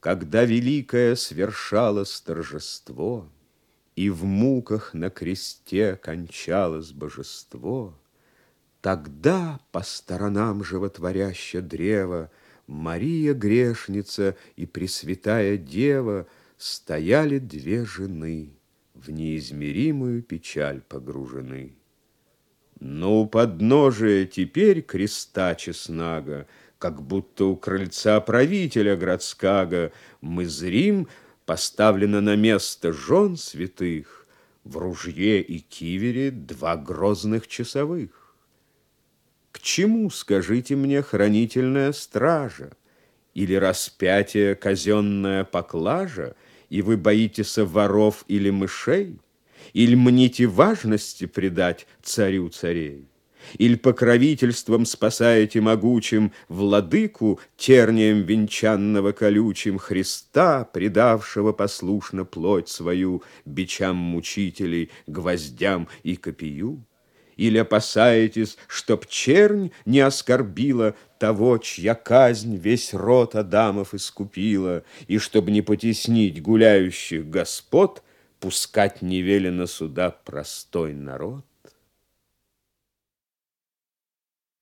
Когда великое свершалось торжество, И в муках на кресте кончалось божество, Тогда по сторонам животворяще древо Мария грешница и Пресвятая Дева Стояли две жены, в неизмеримую печаль погружены. Но у подножия теперь креста честнага как будто у крыльца правителя Градскага мы зрим, поставлено на место жен святых, в ружье и кивере два грозных часовых. К чему, скажите мне, хранительная стража? Или распятие казенная поклажа, и вы боитесь воров или мышей? Или мните важности предать царю царей? Иль покровительством спасаете могучим Владыку тернием венчанного колючим Христа, предавшего послушно плоть свою Бичам мучителей, гвоздям и копию? Или опасаетесь, чтоб чернь не оскорбила Того, чья казнь весь род Адамов искупила, И чтоб не потеснить гуляющих господ, Пускать не велено сюда простой народ?